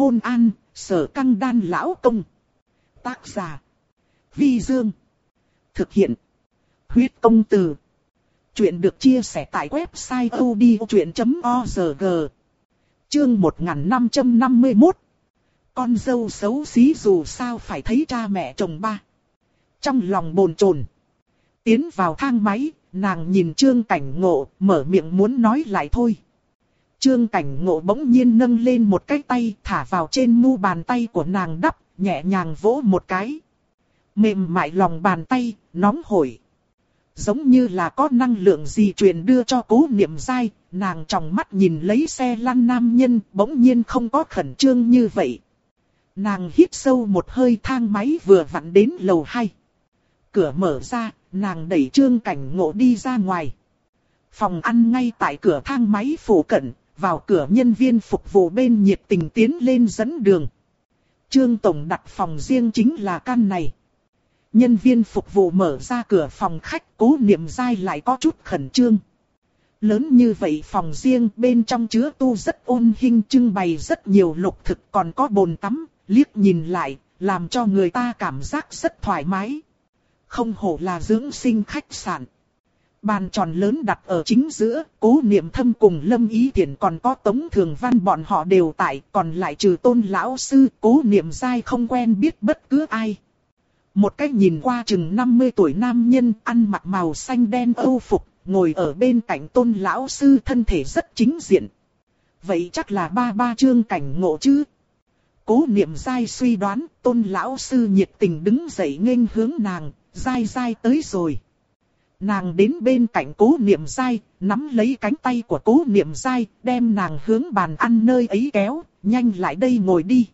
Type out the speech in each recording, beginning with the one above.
Hôn an, sở căng đan lão công. Tác giả. Vi Dương. Thực hiện. Huyết công từ. Chuyện được chia sẻ tại website odchuyện.org. Chương 1551. Con dâu xấu xí dù sao phải thấy cha mẹ chồng ba. Trong lòng bồn chồn Tiến vào thang máy, nàng nhìn trương cảnh ngộ, mở miệng muốn nói lại thôi. Trương cảnh ngộ bỗng nhiên nâng lên một cái tay thả vào trên mu bàn tay của nàng đắp, nhẹ nhàng vỗ một cái. Mềm mại lòng bàn tay, nóng hổi. Giống như là có năng lượng gì truyền đưa cho cố niệm dai, nàng trong mắt nhìn lấy xe lăn nam nhân, bỗng nhiên không có khẩn trương như vậy. Nàng hít sâu một hơi thang máy vừa vặn đến lầu 2. Cửa mở ra, nàng đẩy trương cảnh ngộ đi ra ngoài. Phòng ăn ngay tại cửa thang máy phủ cận, vào cửa nhân viên phục vụ bên nhiệt tình tiến lên dẫn đường. Trương Tổng đặt phòng riêng chính là căn này. Nhân viên phục vụ mở ra cửa phòng khách cố niệm dai lại có chút khẩn trương. Lớn như vậy phòng riêng bên trong chứa tu rất ôn hình trưng bày rất nhiều lục thực còn có bồn tắm, liếc nhìn lại, làm cho người ta cảm giác rất thoải mái. Không hổ là dưỡng sinh khách sạn. Bàn tròn lớn đặt ở chính giữa, cố niệm thâm cùng lâm ý thiện còn có tống thường văn bọn họ đều tại, còn lại trừ tôn lão sư, cố niệm dai không quen biết bất cứ ai. Một cách nhìn qua chừng 50 tuổi nam nhân, ăn mặc màu xanh đen âu phục, ngồi ở bên cạnh tôn lão sư thân thể rất chính diện. Vậy chắc là ba ba chương cảnh ngộ chứ? Cố niệm dai suy đoán, tôn lão sư nhiệt tình đứng dậy nghênh hướng nàng, dai dai tới rồi. Nàng đến bên cạnh cố niệm dai, nắm lấy cánh tay của cố niệm dai, đem nàng hướng bàn ăn nơi ấy kéo, nhanh lại đây ngồi đi.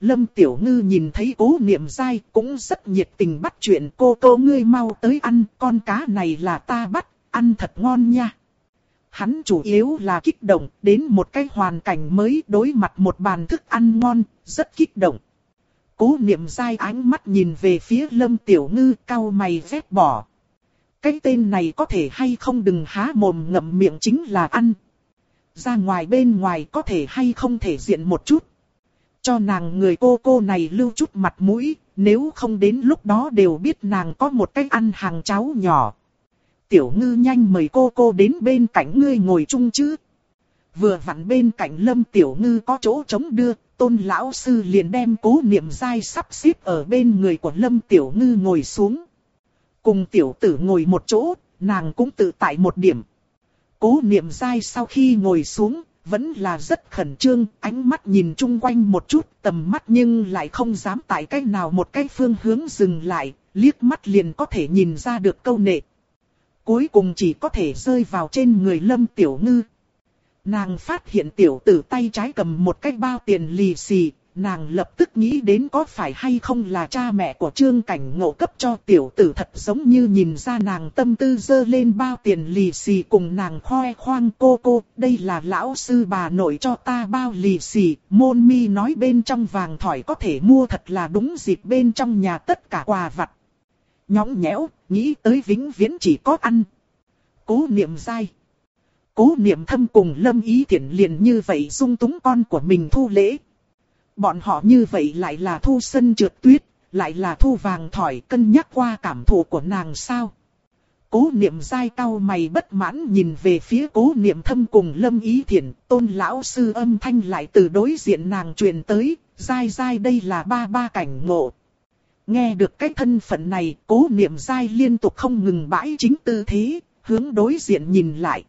Lâm Tiểu Ngư nhìn thấy cố niệm dai cũng rất nhiệt tình bắt chuyện cô cô ngươi mau tới ăn, con cá này là ta bắt, ăn thật ngon nha. Hắn chủ yếu là kích động, đến một cái hoàn cảnh mới đối mặt một bàn thức ăn ngon, rất kích động. Cố niệm dai ánh mắt nhìn về phía Lâm Tiểu Ngư cao mày vét bỏ. Cái tên này có thể hay không đừng há mồm ngậm miệng chính là ăn. Ra ngoài bên ngoài có thể hay không thể diện một chút. Cho nàng người cô cô này lưu chút mặt mũi, nếu không đến lúc đó đều biết nàng có một cách ăn hàng cháo nhỏ. Tiểu ngư nhanh mời cô cô đến bên cạnh ngươi ngồi chung chứ. Vừa vặn bên cạnh lâm tiểu ngư có chỗ chống đưa, tôn lão sư liền đem cố niệm dai sắp xếp ở bên người của lâm tiểu ngư ngồi xuống. Cùng tiểu tử ngồi một chỗ, nàng cũng tự tại một điểm. Cố niệm dai sau khi ngồi xuống, vẫn là rất khẩn trương, ánh mắt nhìn chung quanh một chút, tầm mắt nhưng lại không dám tại cách nào một cái phương hướng dừng lại, liếc mắt liền có thể nhìn ra được câu nệ. Cuối cùng chỉ có thể rơi vào trên người lâm tiểu ngư. Nàng phát hiện tiểu tử tay trái cầm một cái bao tiền lì xì, nàng lập tức nghĩ đến có phải hay không là cha mẹ của trương cảnh ngộ cấp cho tiểu tử thật giống như nhìn ra nàng tâm tư dơ lên bao tiền lì xì cùng nàng khoe khoang cô cô, đây là lão sư bà nội cho ta bao lì xì, môn mi nói bên trong vàng thỏi có thể mua thật là đúng dịp bên trong nhà tất cả quà vặt. Nhõng nhẽo, nghĩ tới vĩnh viễn chỉ có ăn. Cố niệm dai. Cố niệm thâm cùng lâm ý thiện liền như vậy dung túng con của mình thu lễ. Bọn họ như vậy lại là thu sân trượt tuyết, lại là thu vàng thỏi cân nhắc qua cảm thụ của nàng sao. Cố niệm dai cao mày bất mãn nhìn về phía cố niệm thâm cùng lâm ý thiện, tôn lão sư âm thanh lại từ đối diện nàng truyền tới, dai dai đây là ba ba cảnh ngộ. Nghe được cái thân phận này, cố niệm dai liên tục không ngừng bãi chính tư thế, hướng đối diện nhìn lại.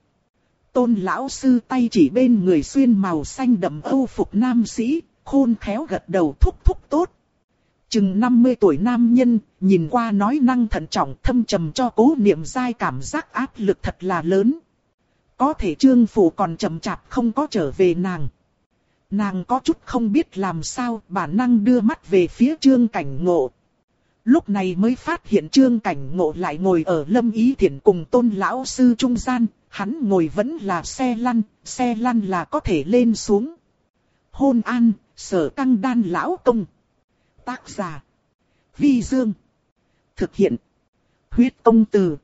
Tôn lão sư tay chỉ bên người xuyên màu xanh đậm âu phục nam sĩ, khôn khéo gật đầu thúc thúc tốt. Chừng 50 tuổi nam nhân, nhìn qua nói năng thận trọng thâm trầm cho cố niệm dai cảm giác áp lực thật là lớn. Có thể trương phủ còn chậm chạp không có trở về nàng. Nàng có chút không biết làm sao, bản năng đưa mắt về phía trương cảnh ngộ. Lúc này mới phát hiện trương cảnh ngộ lại ngồi ở lâm ý thiện cùng tôn lão sư trung gian, hắn ngồi vẫn là xe lăn, xe lăn là có thể lên xuống. Hôn an, sở căng đan lão công. Tác giả. Vi Dương. Thực hiện. Huyết công từ.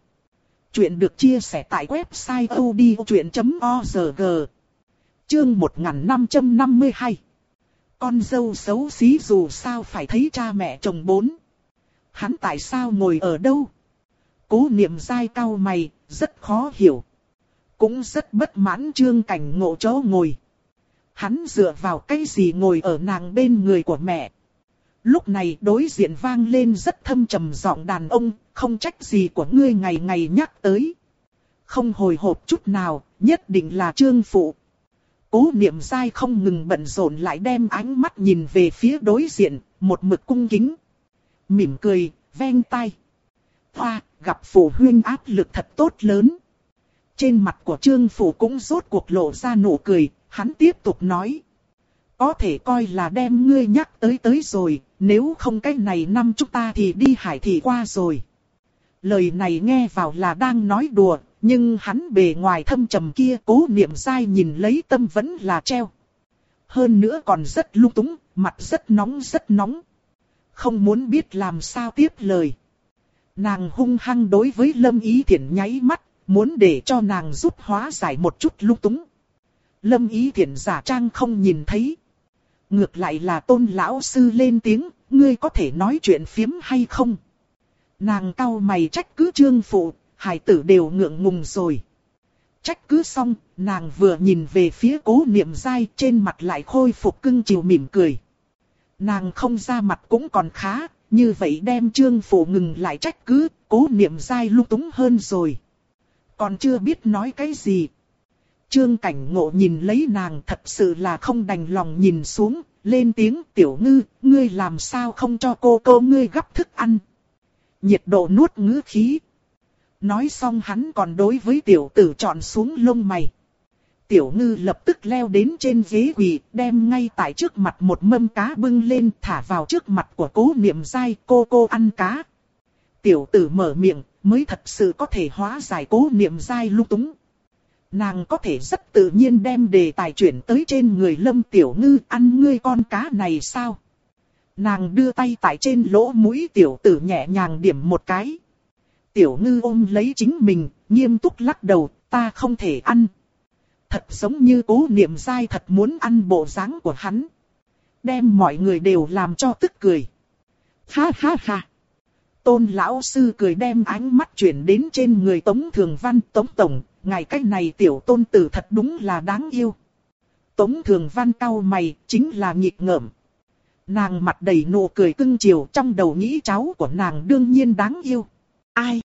Chuyện được chia sẻ tại website odchuyện.org. Chương 1552. Con dâu xấu xí dù sao phải thấy cha mẹ chồng bốn. Hắn tại sao ngồi ở đâu? Cố niệm dai cao mày, rất khó hiểu. Cũng rất bất mãn trương cảnh ngộ chỗ ngồi. Hắn dựa vào cái gì ngồi ở nàng bên người của mẹ. Lúc này đối diện vang lên rất thâm trầm giọng đàn ông, không trách gì của ngươi ngày ngày nhắc tới. Không hồi hộp chút nào, nhất định là trương phụ. Cố niệm sai không ngừng bận rộn lại đem ánh mắt nhìn về phía đối diện, một mực cung kính. Mỉm cười, ven tay. Hoa, gặp phụ huyên áp lực thật tốt lớn. Trên mặt của trương phụ cũng rốt cuộc lộ ra nụ cười, hắn tiếp tục nói. Có thể coi là đem ngươi nhắc tới tới rồi, nếu không cái này năm chúng ta thì đi hải thị qua rồi. Lời này nghe vào là đang nói đùa, nhưng hắn bề ngoài thâm trầm kia cố niệm sai nhìn lấy tâm vẫn là treo. Hơn nữa còn rất lung túng, mặt rất nóng rất nóng. Không muốn biết làm sao tiếp lời. Nàng hung hăng đối với Lâm Ý Thiển nháy mắt, muốn để cho nàng giúp hóa giải một chút lung túng. Lâm Ý thiện giả trang không nhìn thấy. Ngược lại là tôn lão sư lên tiếng, ngươi có thể nói chuyện phiếm hay không? Nàng cau mày trách cứ trương phụ, hải tử đều ngượng ngùng rồi. Trách cứ xong, nàng vừa nhìn về phía cố niệm dai trên mặt lại khôi phục cưng chiều mỉm cười. Nàng không ra mặt cũng còn khá, như vậy đem trương phụ ngừng lại trách cứ, cố niệm dai lung túng hơn rồi. Còn chưa biết nói cái gì. Trương cảnh ngộ nhìn lấy nàng thật sự là không đành lòng nhìn xuống, lên tiếng tiểu ngư, ngươi làm sao không cho cô cô ngươi gấp thức ăn. Nhiệt độ nuốt ngữ khí. Nói xong hắn còn đối với tiểu tử chọn xuống lông mày. Tiểu ngư lập tức leo đến trên ghế quỳ, đem ngay tại trước mặt một mâm cá bưng lên thả vào trước mặt của cố niệm dai cô cô ăn cá. Tiểu tử mở miệng, mới thật sự có thể hóa giải cố niệm dai lúc túng. Nàng có thể rất tự nhiên đem đề tài chuyển tới trên người lâm tiểu ngư ăn ngươi con cá này sao? Nàng đưa tay tại trên lỗ mũi tiểu tử nhẹ nhàng điểm một cái. Tiểu ngư ôm lấy chính mình, nghiêm túc lắc đầu, ta không thể ăn. Thật giống như cố niệm dai thật muốn ăn bộ dáng của hắn. Đem mọi người đều làm cho tức cười. Ha ha ha. Tôn lão sư cười đem ánh mắt chuyển đến trên người Tống Thường Văn Tống Tổng, ngày cách này tiểu tôn tử thật đúng là đáng yêu. Tống Thường Văn cau mày, chính là nghịch ngợm. Nàng mặt đầy nụ cười cưng chiều trong đầu nghĩ cháu của nàng đương nhiên đáng yêu. Ai?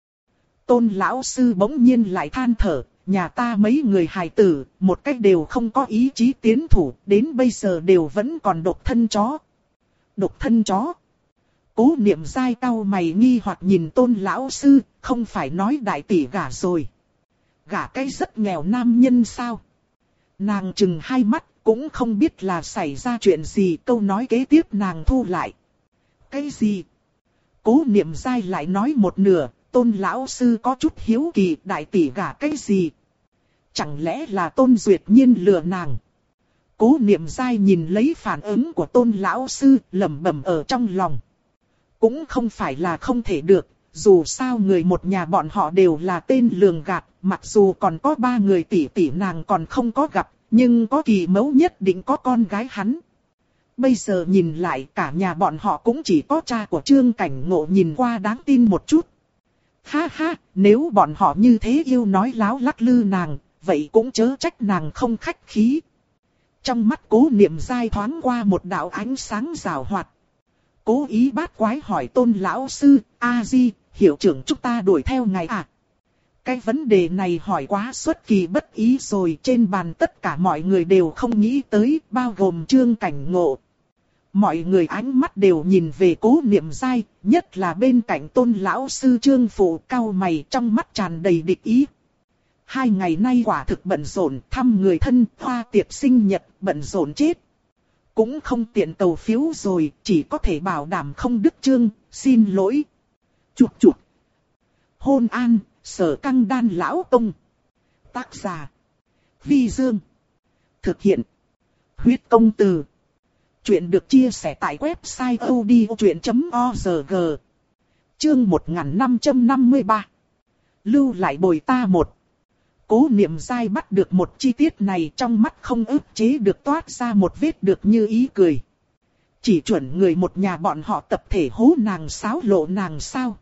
Tôn lão sư bỗng nhiên lại than thở, nhà ta mấy người hài tử, một cách đều không có ý chí tiến thủ, đến bây giờ đều vẫn còn độc thân chó. Độc thân chó? Cố niệm dai cao mày nghi hoặc nhìn tôn lão sư, không phải nói đại tỷ gả rồi. Gả cái rất nghèo nam nhân sao? Nàng chừng hai mắt, cũng không biết là xảy ra chuyện gì, câu nói kế tiếp nàng thu lại. Cái gì? Cố niệm dai lại nói một nửa, tôn lão sư có chút hiếu kỳ đại tỷ gả cái gì? Chẳng lẽ là tôn duyệt nhiên lừa nàng? Cố niệm dai nhìn lấy phản ứng của tôn lão sư lẩm bẩm ở trong lòng. Cũng không phải là không thể được, dù sao người một nhà bọn họ đều là tên lường gạt, mặc dù còn có ba người tỷ tỷ nàng còn không có gặp, nhưng có kỳ mẫu nhất định có con gái hắn. Bây giờ nhìn lại cả nhà bọn họ cũng chỉ có cha của Trương Cảnh Ngộ nhìn qua đáng tin một chút. Ha ha, nếu bọn họ như thế yêu nói láo lắc lư nàng, vậy cũng chớ trách nàng không khách khí. Trong mắt cố niệm dai thoáng qua một đạo ánh sáng rào hoạt. Cố ý bát quái hỏi tôn lão sư, A-di, hiệu trưởng chúng ta đuổi theo ngài à? Cái vấn đề này hỏi quá xuất kỳ bất ý rồi trên bàn tất cả mọi người đều không nghĩ tới, bao gồm trương cảnh ngộ. Mọi người ánh mắt đều nhìn về cố niệm dai, nhất là bên cạnh tôn lão sư trương phụ cao mày trong mắt tràn đầy địch ý. Hai ngày nay quả thực bận rộn thăm người thân, hoa tiệc sinh nhật, bận rộn chết. Cũng không tiện tàu phiếu rồi, chỉ có thể bảo đảm không đức trương, xin lỗi chuột chuột, Hôn an, sở căng đan lão tông. Tác giả. Vi Dương. Thực hiện. Huyết công từ. Chuyện được chia sẻ tại website odchuyện.org. Chương 1553. Lưu lại bồi ta một. Cố niệm dai bắt được một chi tiết này trong mắt không ức chế được toát ra một vết được như ý cười. Chỉ chuẩn người một nhà bọn họ tập thể hố nàng sáo lộ nàng sao.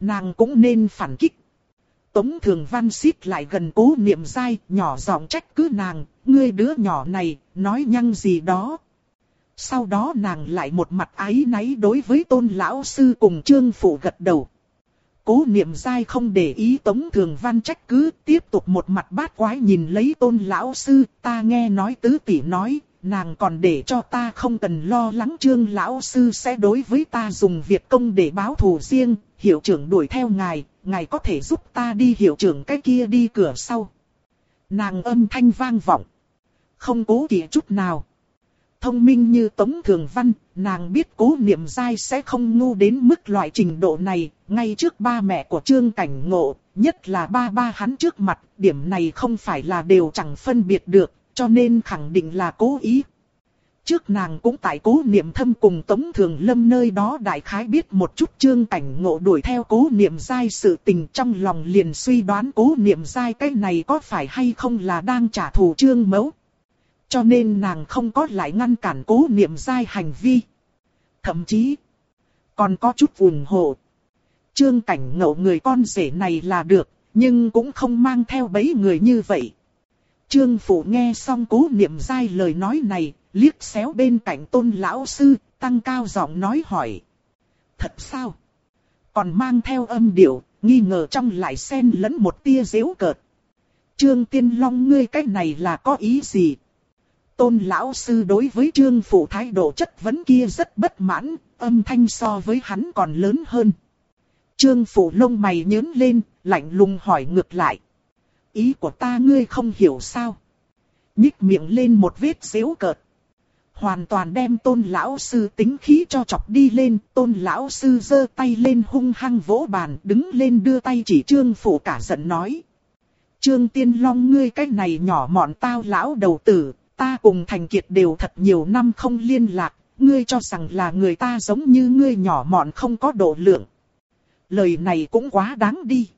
Nàng cũng nên phản kích. Tống thường văn xít lại gần cố niệm dai, nhỏ giọng trách cứ nàng, ngươi đứa nhỏ này, nói nhăng gì đó. Sau đó nàng lại một mặt ái náy đối với tôn lão sư cùng trương phụ gật đầu. Cố niệm dai không để ý tống thường văn trách cứ, tiếp tục một mặt bát quái nhìn lấy tôn lão sư, ta nghe nói tứ tỷ nói, nàng còn để cho ta không cần lo lắng trương lão sư sẽ đối với ta dùng việc công để báo thù riêng, hiệu trưởng đuổi theo ngài, ngài có thể giúp ta đi. Hiệu trưởng cái kia đi cửa sau. Nàng âm thanh vang vọng, không cố kỵ chút nào. Thông minh như Tống Thường Văn, nàng biết cố niệm dai sẽ không ngu đến mức loại trình độ này, ngay trước ba mẹ của Trương Cảnh Ngộ, nhất là ba ba hắn trước mặt, điểm này không phải là đều chẳng phân biệt được, cho nên khẳng định là cố ý. Trước nàng cũng tại cố niệm thâm cùng Tống Thường Lâm nơi đó đại khái biết một chút trương cảnh ngộ đuổi theo cố niệm dai sự tình trong lòng liền suy đoán cố niệm dai cái này có phải hay không là đang trả thù trương mẫu. Cho nên nàng không có lại ngăn cản cố niệm dai hành vi. Thậm chí, còn có chút ủng hộ. Trương cảnh ngộ người con rể này là được, nhưng cũng không mang theo bấy người như vậy. Trương Phụ nghe xong cố niệm dai lời nói này, liếc xéo bên cạnh tôn lão sư, tăng cao giọng nói hỏi. Thật sao? Còn mang theo âm điệu, nghi ngờ trong lại xen lẫn một tia dễu cợt. Trương Tiên Long ngươi cách này là có ý gì? Tôn lão sư đối với trương phụ thái độ chất vấn kia rất bất mãn, âm thanh so với hắn còn lớn hơn. Trương phụ lông mày nhớn lên, lạnh lùng hỏi ngược lại. Ý của ta ngươi không hiểu sao? Nhích miệng lên một vết xéo cợt. Hoàn toàn đem tôn lão sư tính khí cho chọc đi lên, tôn lão sư giơ tay lên hung hăng vỗ bàn, đứng lên đưa tay chỉ trương phủ cả giận nói. Trương tiên long ngươi cái này nhỏ mọn tao lão đầu tử, ta cùng thành kiệt đều thật nhiều năm không liên lạc, ngươi cho rằng là người ta giống như ngươi nhỏ mọn không có độ lượng. Lời này cũng quá đáng đi.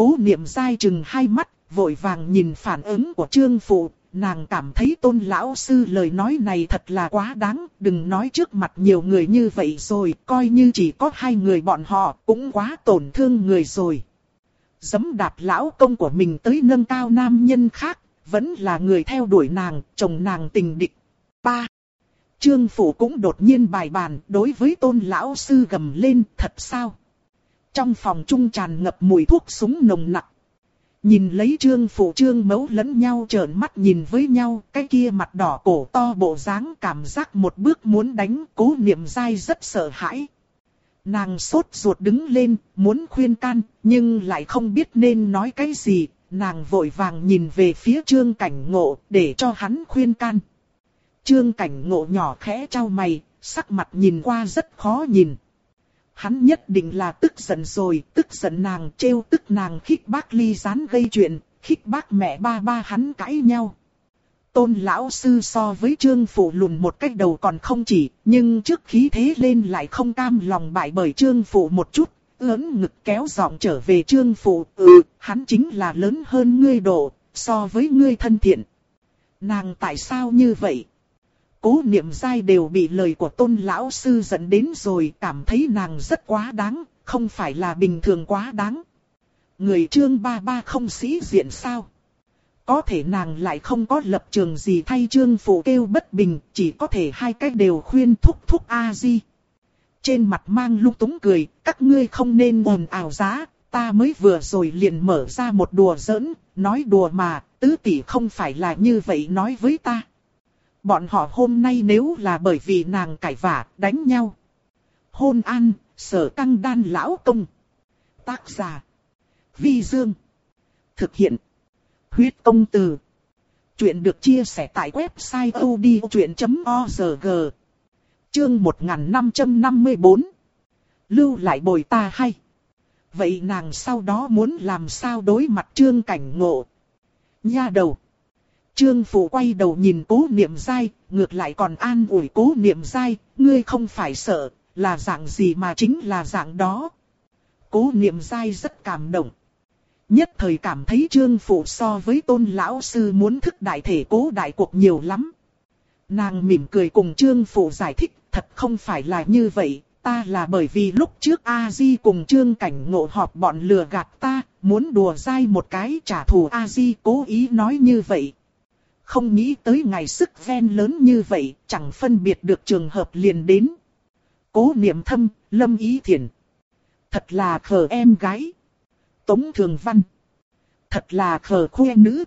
Cố niệm dai chừng hai mắt, vội vàng nhìn phản ứng của trương phụ, nàng cảm thấy tôn lão sư lời nói này thật là quá đáng, đừng nói trước mặt nhiều người như vậy rồi, coi như chỉ có hai người bọn họ, cũng quá tổn thương người rồi. Dấm đạp lão công của mình tới nâng cao nam nhân khác, vẫn là người theo đuổi nàng, chồng nàng tình địch. ba Trương Phủ cũng đột nhiên bài bàn đối với tôn lão sư gầm lên thật sao. Trong phòng trung tràn ngập mùi thuốc súng nồng nặc. Nhìn lấy trương phụ trương mấu lẫn nhau trợn mắt nhìn với nhau, cái kia mặt đỏ cổ to bộ dáng cảm giác một bước muốn đánh, cố niệm dai rất sợ hãi. Nàng sốt ruột đứng lên, muốn khuyên can, nhưng lại không biết nên nói cái gì, nàng vội vàng nhìn về phía trương cảnh ngộ, để cho hắn khuyên can. Trương cảnh ngộ nhỏ khẽ trao mày, sắc mặt nhìn qua rất khó nhìn. Hắn nhất định là tức giận rồi, tức giận nàng trêu tức nàng khích bác ly gián gây chuyện, khích bác mẹ ba ba hắn cãi nhau. Tôn lão sư so với trương phụ lùn một cách đầu còn không chỉ, nhưng trước khí thế lên lại không cam lòng bại bởi trương phụ một chút, lớn ngực kéo giọng trở về trương phụ, ừ, hắn chính là lớn hơn ngươi độ, so với ngươi thân thiện. Nàng tại sao như vậy? Cố niệm dai đều bị lời của tôn lão sư dẫn đến rồi cảm thấy nàng rất quá đáng, không phải là bình thường quá đáng. Người trương ba ba không sĩ diện sao? Có thể nàng lại không có lập trường gì thay trương phụ kêu bất bình, chỉ có thể hai cách đều khuyên thúc thúc A-di. Trên mặt mang lung túng cười, các ngươi không nên ồn ào giá, ta mới vừa rồi liền mở ra một đùa giỡn, nói đùa mà, tứ tỷ không phải là như vậy nói với ta. Bọn họ hôm nay nếu là bởi vì nàng cãi vả, đánh nhau. Hôn an, sở căng đan lão công. Tác giả. Vi Dương. Thực hiện. Huyết công từ. Chuyện được chia sẻ tại website odchuyện.org. Chương 1554. Lưu lại bồi ta hay. Vậy nàng sau đó muốn làm sao đối mặt trương cảnh ngộ. Nha đầu. Trương Phụ quay đầu nhìn cố niệm dai, ngược lại còn an ủi cố niệm dai, ngươi không phải sợ, là dạng gì mà chính là dạng đó. Cố niệm dai rất cảm động. Nhất thời cảm thấy trương phụ so với tôn lão sư muốn thức đại thể cố đại cuộc nhiều lắm. Nàng mỉm cười cùng trương phụ giải thích, thật không phải là như vậy, ta là bởi vì lúc trước A-di cùng trương cảnh ngộ họp bọn lừa gạt ta, muốn đùa dai một cái trả thù A-di cố ý nói như vậy. Không nghĩ tới ngày sức ven lớn như vậy, chẳng phân biệt được trường hợp liền đến. Cố niệm thâm, lâm ý thiền. Thật là khờ em gái. Tống thường văn. Thật là khờ khuê nữ.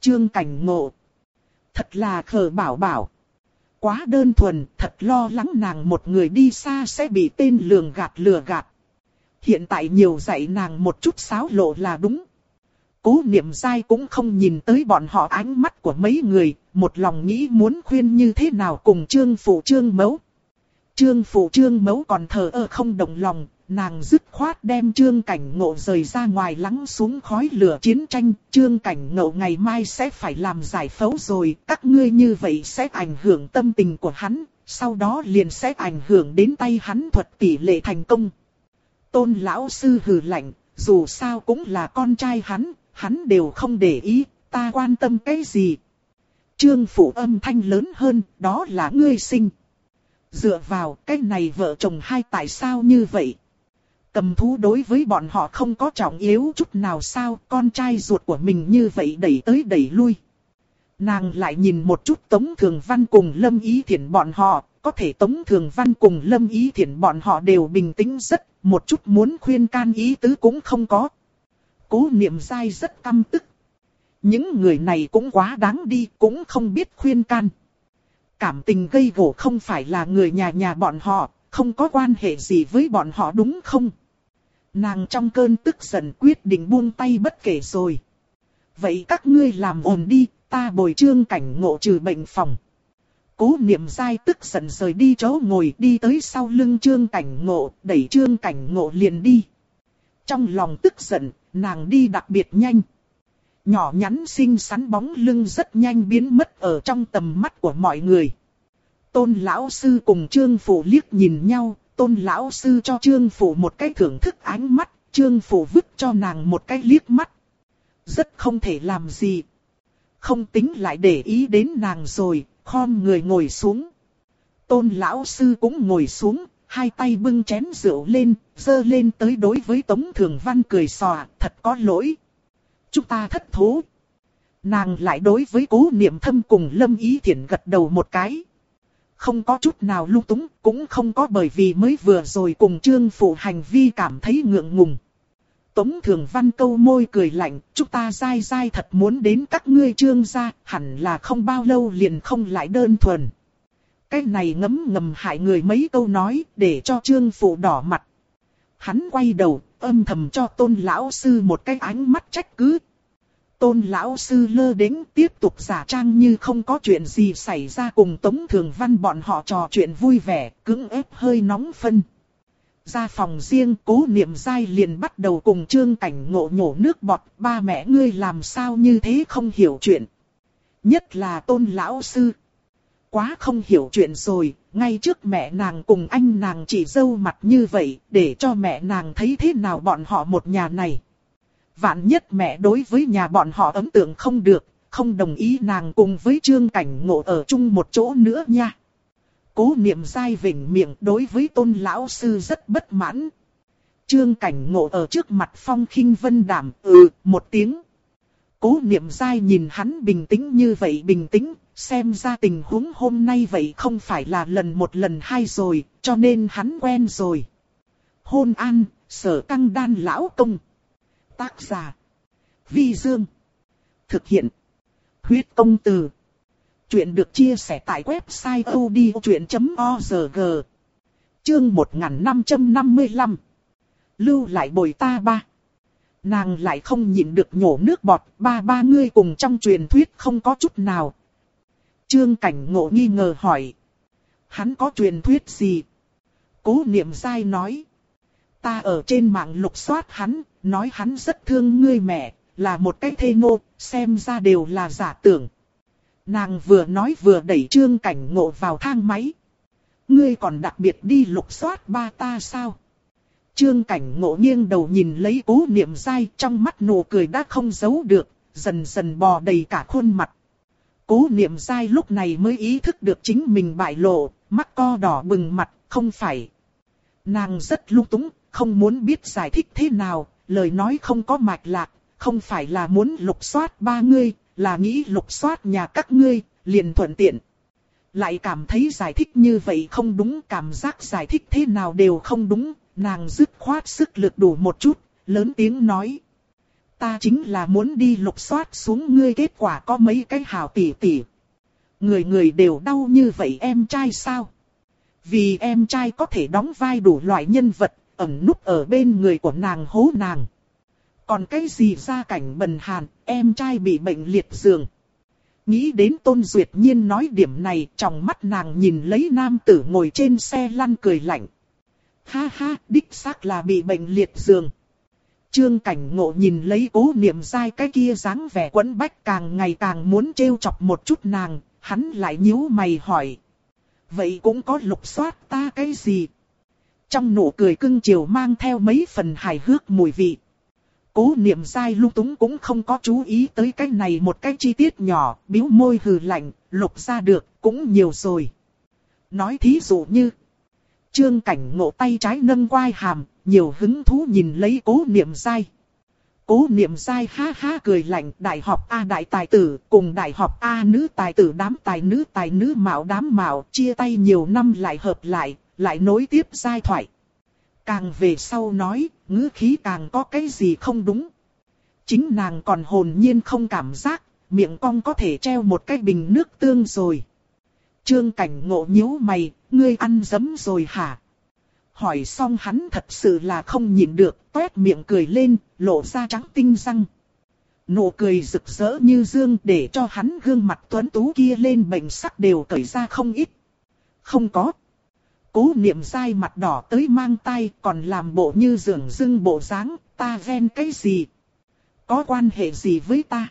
Trương cảnh ngộ. Thật là khờ bảo bảo. Quá đơn thuần, thật lo lắng nàng một người đi xa sẽ bị tên lường gạt lừa gạt. Hiện tại nhiều dạy nàng một chút xáo lộ là đúng. Cố niệm dai cũng không nhìn tới bọn họ ánh mắt của mấy người, một lòng nghĩ muốn khuyên như thế nào cùng trương phụ trương mẫu. Trương phụ trương mẫu còn thờ ơ không đồng lòng, nàng dứt khoát đem trương cảnh ngộ rời ra ngoài lắng xuống khói lửa chiến tranh. Trương cảnh ngộ ngày mai sẽ phải làm giải phẫu rồi, các ngươi như vậy sẽ ảnh hưởng tâm tình của hắn, sau đó liền sẽ ảnh hưởng đến tay hắn thuật tỷ lệ thành công. Tôn lão sư hừ lạnh, dù sao cũng là con trai hắn, hắn đều không để ý, ta quan tâm cái gì. Trương phủ âm thanh lớn hơn, đó là ngươi sinh. Dựa vào cái này vợ chồng hai tại sao như vậy? Cầm thú đối với bọn họ không có trọng yếu chút nào sao, con trai ruột của mình như vậy đẩy tới đẩy lui. Nàng lại nhìn một chút Tống Thường Văn cùng Lâm Ý Thiển bọn họ, có thể Tống Thường Văn cùng Lâm Ý Thiển bọn họ đều bình tĩnh rất, một chút muốn khuyên can ý tứ cũng không có. Cố niệm dai rất căm tức. Những người này cũng quá đáng đi, cũng không biết khuyên can. Cảm tình gây gỗ không phải là người nhà nhà bọn họ, không có quan hệ gì với bọn họ đúng không? Nàng trong cơn tức giận quyết định buông tay bất kể rồi. Vậy các ngươi làm ổn đi, ta bồi trương cảnh ngộ trừ bệnh phòng. Cố niệm dai tức giận rời đi chỗ ngồi đi tới sau lưng trương cảnh ngộ, đẩy trương cảnh ngộ liền đi. Trong lòng tức giận, nàng đi đặc biệt nhanh. Nhỏ nhắn xinh xắn bóng lưng rất nhanh biến mất ở trong tầm mắt của mọi người. Tôn lão sư cùng trương phủ liếc nhìn nhau, tôn lão sư cho trương phủ một cái thưởng thức ánh mắt, trương phủ vứt cho nàng một cái liếc mắt. Rất không thể làm gì. Không tính lại để ý đến nàng rồi, khom người ngồi xuống. Tôn lão sư cũng ngồi xuống, hai tay bưng chén rượu lên, dơ lên tới đối với Tống Thường Văn cười xòa, thật có lỗi. Chúng ta thất thố. Nàng lại đối với cố niệm thâm cùng Lâm Ý Thiển gật đầu một cái. Không có chút nào lung túng, cũng không có bởi vì mới vừa rồi cùng trương phụ hành vi cảm thấy ngượng ngùng. Tống Thường Văn câu môi cười lạnh, chúng ta dai dai thật muốn đến các ngươi trương gia, hẳn là không bao lâu liền không lại đơn thuần. Cái này ngấm ngầm hại người mấy câu nói, để cho trương phụ đỏ mặt. Hắn quay đầu, âm thầm cho tôn lão sư một cái ánh mắt trách cứ. Tôn lão sư lơ đến tiếp tục giả trang như không có chuyện gì xảy ra cùng Tống Thường Văn bọn họ trò chuyện vui vẻ, cứng ép hơi nóng phân. Ra phòng riêng cố niệm dai liền bắt đầu cùng trương cảnh ngộ nhổ nước bọt, ba mẹ ngươi làm sao như thế không hiểu chuyện. Nhất là tôn lão sư. Quá không hiểu chuyện rồi, ngay trước mẹ nàng cùng anh nàng chỉ dâu mặt như vậy, để cho mẹ nàng thấy thế nào bọn họ một nhà này. Vạn nhất mẹ đối với nhà bọn họ ấn tượng không được, không đồng ý nàng cùng với trương cảnh ngộ ở chung một chỗ nữa nha. Cố niệm dai vỉnh miệng đối với tôn lão sư rất bất mãn. Trương cảnh ngộ ở trước mặt phong khinh vân đảm, ừ, một tiếng. Cố niệm dai nhìn hắn bình tĩnh như vậy bình tĩnh, xem ra tình huống hôm nay vậy không phải là lần một lần hai rồi, cho nên hắn quen rồi. Hôn an, sở căng đan lão công. Tác giả. Vi Dương. Thực hiện. Huyết công từ. Chuyện được chia sẻ tại website odchuyện.org. Chương 1555. Lưu lại bồi ta ba. Nàng lại không nhịn được nhổ nước bọt, ba ba ngươi cùng trong truyền thuyết không có chút nào. Trương cảnh ngộ nghi ngờ hỏi. Hắn có truyền thuyết gì? Cố niệm Sai nói. Ta ở trên mạng lục soát hắn, nói hắn rất thương ngươi mẹ, là một cái thê nô, xem ra đều là giả tưởng. Nàng vừa nói vừa đẩy trương cảnh ngộ vào thang máy. Ngươi còn đặc biệt đi lục soát ba ta sao? Trương cảnh ngộ nghiêng đầu nhìn lấy cố niệm dai trong mắt nụ cười đã không giấu được, dần dần bò đầy cả khuôn mặt. Cố niệm dai lúc này mới ý thức được chính mình bại lộ, mắt co đỏ bừng mặt, không phải. Nàng rất lung túng, không muốn biết giải thích thế nào, lời nói không có mạch lạc, không phải là muốn lục soát ba ngươi, là nghĩ lục soát nhà các ngươi, liền thuận tiện. Lại cảm thấy giải thích như vậy không đúng, cảm giác giải thích thế nào đều không đúng, nàng dứt khoát sức lực đủ một chút, lớn tiếng nói. Ta chính là muốn đi lục soát xuống ngươi kết quả có mấy cái hào tỉ tỉ. Người người đều đau như vậy em trai sao? Vì em trai có thể đóng vai đủ loại nhân vật, ẩn núp ở bên người của nàng hố nàng. Còn cái gì ra cảnh bần hàn, em trai bị bệnh liệt giường. Nghĩ đến Tôn Duyệt Nhiên nói điểm này, trong mắt nàng nhìn lấy nam tử ngồi trên xe lăn cười lạnh. Ha ha, đích xác là bị bệnh liệt giường. Trương Cảnh Ngộ nhìn lấy cố niệm dai cái kia dáng vẻ quẫn bách càng ngày càng muốn trêu chọc một chút nàng, hắn lại nhíu mày hỏi. Vậy cũng có lục soát ta cái gì? Trong nụ cười cưng chiều mang theo mấy phần hài hước mùi vị. Cố niệm dai lung túng cũng không có chú ý tới cái này một cái chi tiết nhỏ, biếu môi hừ lạnh, lục ra được, cũng nhiều rồi. Nói thí dụ như, trương cảnh ngộ tay trái nâng quai hàm, nhiều hứng thú nhìn lấy cố niệm dai. Cố niệm dai ha ha cười lạnh đại học A đại tài tử cùng đại học A nữ tài tử đám tài nữ tài nữ mạo đám mạo chia tay nhiều năm lại hợp lại, lại nối tiếp giai thoại. Càng về sau nói, ngữ khí càng có cái gì không đúng. Chính nàng còn hồn nhiên không cảm giác, miệng cong có thể treo một cái bình nước tương rồi. Trương cảnh ngộ nhíu mày, ngươi ăn dấm rồi hả? Hỏi xong hắn thật sự là không nhịn được, toét miệng cười lên, lộ ra trắng tinh răng. Nụ cười rực rỡ như dương để cho hắn gương mặt tuấn tú kia lên bệnh sắc đều cởi ra không ít. Không có. Cố niệm dai mặt đỏ tới mang tay còn làm bộ như dường dưng bộ dáng, ta ven cái gì? Có quan hệ gì với ta?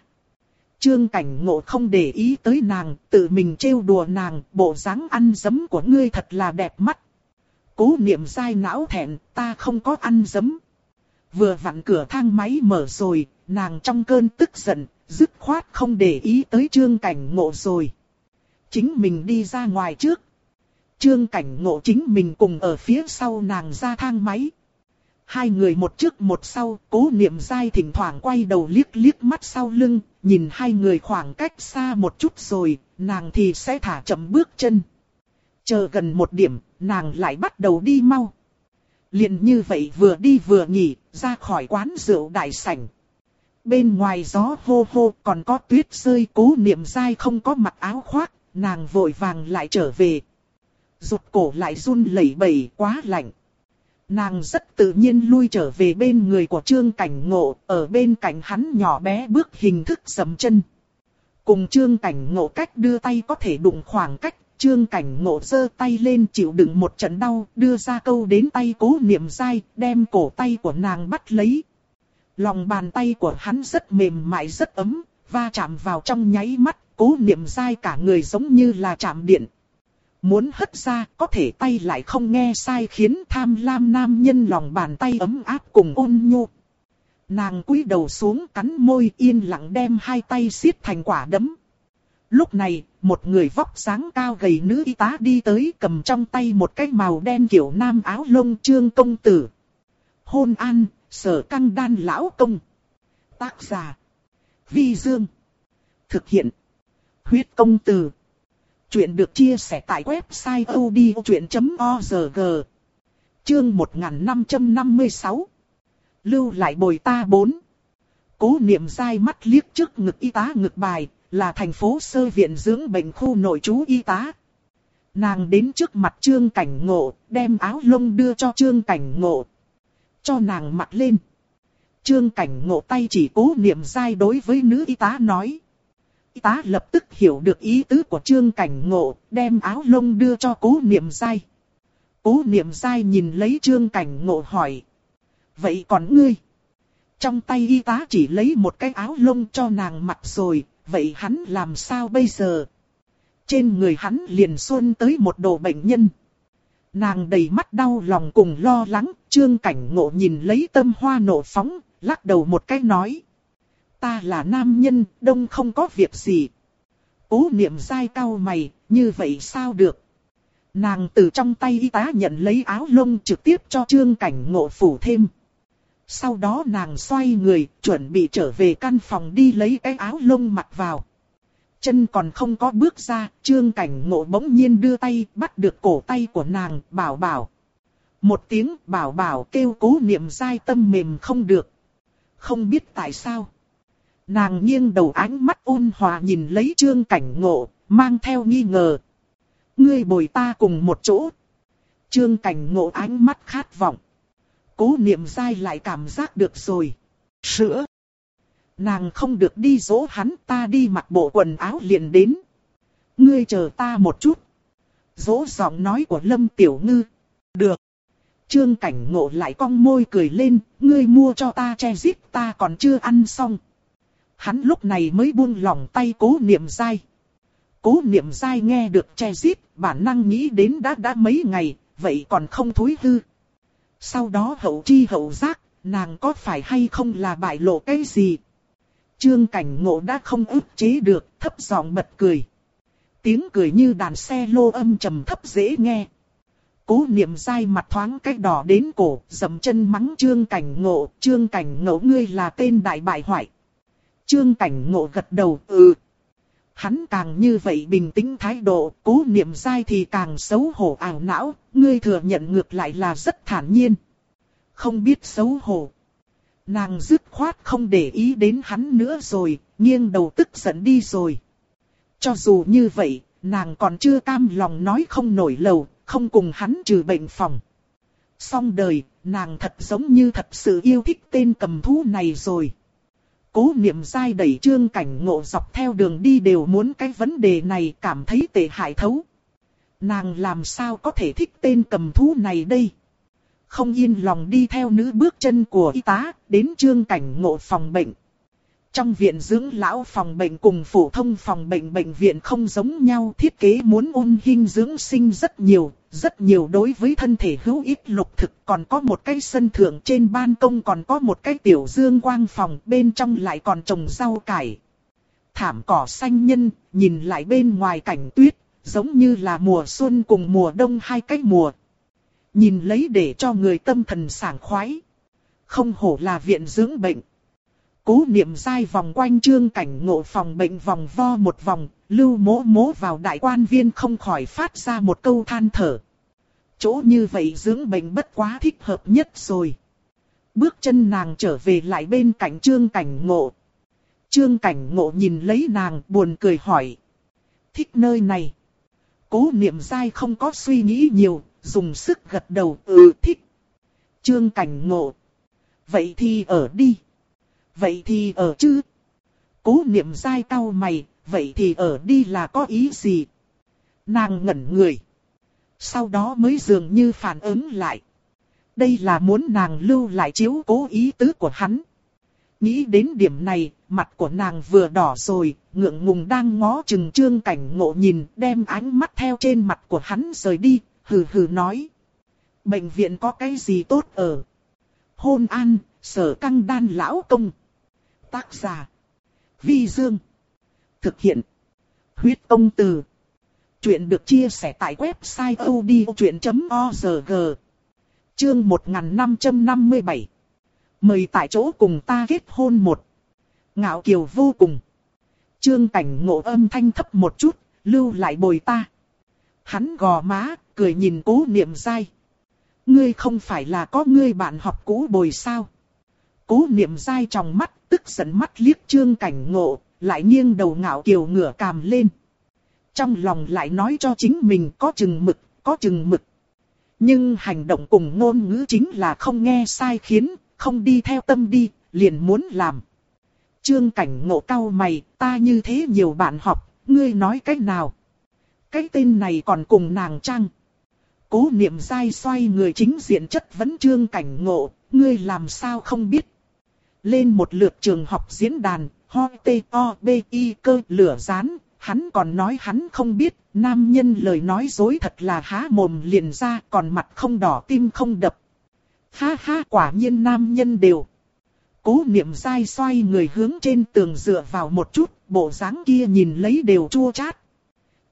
Trương cảnh ngộ không để ý tới nàng, tự mình trêu đùa nàng, bộ dáng ăn dấm của ngươi thật là đẹp mắt. Cố niệm dai não thẹn, ta không có ăn dấm. Vừa vặn cửa thang máy mở rồi, nàng trong cơn tức giận, dứt khoát không để ý tới trương cảnh ngộ rồi. Chính mình đi ra ngoài trước. Trương cảnh ngộ chính mình cùng ở phía sau nàng ra thang máy. Hai người một trước một sau, cố niệm dai thỉnh thoảng quay đầu liếc liếc mắt sau lưng, nhìn hai người khoảng cách xa một chút rồi, nàng thì sẽ thả chậm bước chân. Chờ gần một điểm, nàng lại bắt đầu đi mau. liền như vậy vừa đi vừa nghỉ, ra khỏi quán rượu đại sảnh. Bên ngoài gió hô hô còn có tuyết rơi cố niệm dai không có mặc áo khoác, nàng vội vàng lại trở về. Rụt cổ lại run lẩy bẩy quá lạnh. Nàng rất tự nhiên lui trở về bên người của Trương Cảnh Ngộ, ở bên cạnh hắn nhỏ bé bước hình thức sầm chân. Cùng Trương Cảnh Ngộ cách đưa tay có thể đụng khoảng cách, Trương Cảnh Ngộ giơ tay lên chịu đựng một trận đau, đưa ra câu đến tay cố niệm dai, đem cổ tay của nàng bắt lấy. Lòng bàn tay của hắn rất mềm mại rất ấm, va chạm vào trong nháy mắt, cố niệm dai cả người giống như là chạm điện. Muốn hất ra, có thể tay lại không nghe sai khiến tham lam nam nhân lòng bàn tay ấm áp cùng ôn nhu. Nàng cúi đầu xuống cắn môi yên lặng đem hai tay siết thành quả đấm. Lúc này, một người vóc dáng cao gầy nữ y tá đi tới cầm trong tay một cái màu đen kiểu nam áo lông trương công tử. Hôn an, sở căng đan lão công. Tác giả. Vi Dương. Thực hiện. Huyết công từ. Chuyện được chia sẻ tại website odchuyện.org. Chương 1556. Lưu lại bồi ta bốn. Cố niệm dai mắt liếc trước ngực y tá ngực bài, là thành phố sơ viện dưỡng bệnh khu nội trú y tá. Nàng đến trước mặt trương cảnh ngộ, đem áo lông đưa cho trương cảnh ngộ. Cho nàng mặc lên. Trương cảnh ngộ tay chỉ cố niệm sai đối với nữ y tá nói. Y tá lập tức hiểu được ý tứ của trương cảnh ngộ, đem áo lông đưa cho cố niệm sai. Cố niệm sai nhìn lấy trương cảnh ngộ hỏi. Vậy còn ngươi? Trong tay y tá chỉ lấy một cái áo lông cho nàng mặc rồi, vậy hắn làm sao bây giờ? Trên người hắn liền xuân tới một đồ bệnh nhân. Nàng đầy mắt đau lòng cùng lo lắng, trương cảnh ngộ nhìn lấy tâm hoa nổ phóng, lắc đầu một cái nói. Ta là nam nhân, đông không có việc gì. Cố niệm dai cao mày, như vậy sao được? Nàng từ trong tay y tá nhận lấy áo lông trực tiếp cho trương cảnh ngộ phủ thêm. Sau đó nàng xoay người, chuẩn bị trở về căn phòng đi lấy cái áo lông mặc vào. Chân còn không có bước ra, trương cảnh ngộ bỗng nhiên đưa tay bắt được cổ tay của nàng, bảo bảo. Một tiếng bảo bảo kêu cố niệm dai tâm mềm không được. Không biết tại sao. Nàng nghiêng đầu ánh mắt ôn hòa nhìn lấy trương cảnh ngộ, mang theo nghi ngờ. Ngươi bồi ta cùng một chỗ. Trương cảnh ngộ ánh mắt khát vọng. Cố niệm dai lại cảm giác được rồi. Sữa. Nàng không được đi dỗ hắn ta đi mặc bộ quần áo liền đến. Ngươi chờ ta một chút. Dỗ giọng nói của Lâm Tiểu Ngư. Được. Trương cảnh ngộ lại cong môi cười lên, ngươi mua cho ta che zip ta còn chưa ăn xong. Hắn lúc này mới buông lỏng tay cố niệm dai. Cố niệm dai nghe được che zip, bản năng nghĩ đến đã đã mấy ngày, vậy còn không thối hư. Sau đó hậu chi hậu giác, nàng có phải hay không là bại lộ cái gì? Trương cảnh ngộ đã không ức chế được, thấp giọng bật cười. Tiếng cười như đàn xe lô âm trầm thấp dễ nghe. Cố niệm dai mặt thoáng cách đỏ đến cổ, dầm chân mắng trương cảnh ngộ, trương cảnh ngộ ngươi là tên đại bại hoại. Trương cảnh ngộ gật đầu, ừ. Hắn càng như vậy bình tĩnh thái độ, cố niệm dai thì càng xấu hổ ảo não, ngươi thừa nhận ngược lại là rất thản nhiên. Không biết xấu hổ. Nàng dứt khoát không để ý đến hắn nữa rồi, nghiêng đầu tức giận đi rồi. Cho dù như vậy, nàng còn chưa cam lòng nói không nổi lầu, không cùng hắn trừ bệnh phòng. Xong đời, nàng thật giống như thật sự yêu thích tên cầm thú này rồi. Cố niệm dai đẩy trương cảnh ngộ dọc theo đường đi đều muốn cái vấn đề này cảm thấy tệ hại thấu. Nàng làm sao có thể thích tên cầm thú này đây? Không yên lòng đi theo nữ bước chân của y tá, đến trương cảnh ngộ phòng bệnh. Trong viện dưỡng lão phòng bệnh cùng phổ thông phòng bệnh bệnh viện không giống nhau thiết kế muốn ôn hình dưỡng sinh rất nhiều, rất nhiều đối với thân thể hữu ích lục thực còn có một cái sân thượng trên ban công còn có một cái tiểu dương quang phòng bên trong lại còn trồng rau cải. Thảm cỏ xanh nhân, nhìn lại bên ngoài cảnh tuyết, giống như là mùa xuân cùng mùa đông hai cái mùa. Nhìn lấy để cho người tâm thần sảng khoái. Không hổ là viện dưỡng bệnh. Cố niệm dai vòng quanh trương cảnh ngộ phòng bệnh vòng vo một vòng, lưu mố mố vào đại quan viên không khỏi phát ra một câu than thở. Chỗ như vậy dưỡng bệnh bất quá thích hợp nhất rồi. Bước chân nàng trở về lại bên cạnh trương cảnh ngộ. Trương cảnh ngộ nhìn lấy nàng buồn cười hỏi. Thích nơi này. Cố niệm dai không có suy nghĩ nhiều, dùng sức gật đầu ừ thích. Trương cảnh ngộ. Vậy thì ở đi. Vậy thì ở chứ. Cố niệm dai cau mày, vậy thì ở đi là có ý gì? Nàng ngẩn người. Sau đó mới dường như phản ứng lại. Đây là muốn nàng lưu lại chiếu cố ý tứ của hắn. Nghĩ đến điểm này, mặt của nàng vừa đỏ rồi, ngượng ngùng đang ngó chừng trương cảnh ngộ nhìn, đem ánh mắt theo trên mặt của hắn rời đi, hừ hừ nói. Bệnh viện có cái gì tốt ở? Hôn an, sở căng đan lão công. Tác giả. Vi Dương. Thực hiện. Huyết công từ. Chuyện được chia sẻ tại website odchuyện.org. Chương 1557. Mời tại chỗ cùng ta kết hôn một. Ngạo kiều vô cùng. chương cảnh ngộ âm thanh thấp một chút, lưu lại bồi ta. Hắn gò má, cười nhìn cố niệm dai. Ngươi không phải là có ngươi bạn học cũ bồi sao? Cố niệm dai trong mắt, tức giận mắt liếc trương cảnh ngộ, lại nghiêng đầu ngạo kiều ngửa càm lên. Trong lòng lại nói cho chính mình có chừng mực, có chừng mực. Nhưng hành động cùng ngôn ngữ chính là không nghe sai khiến, không đi theo tâm đi, liền muốn làm. Trương cảnh ngộ cao mày, ta như thế nhiều bạn học, ngươi nói cách nào? Cái tên này còn cùng nàng trang. Cố niệm dai xoay người chính diện chất vấn trương cảnh ngộ, ngươi làm sao không biết. Lên một lượt trường học diễn đàn, ho tê o b i cơ lửa rán, hắn còn nói hắn không biết, nam nhân lời nói dối thật là há mồm liền ra, còn mặt không đỏ tim không đập. Ha ha quả nhiên nam nhân đều. Cố niệm dai xoay người hướng trên tường dựa vào một chút, bộ dáng kia nhìn lấy đều chua chát.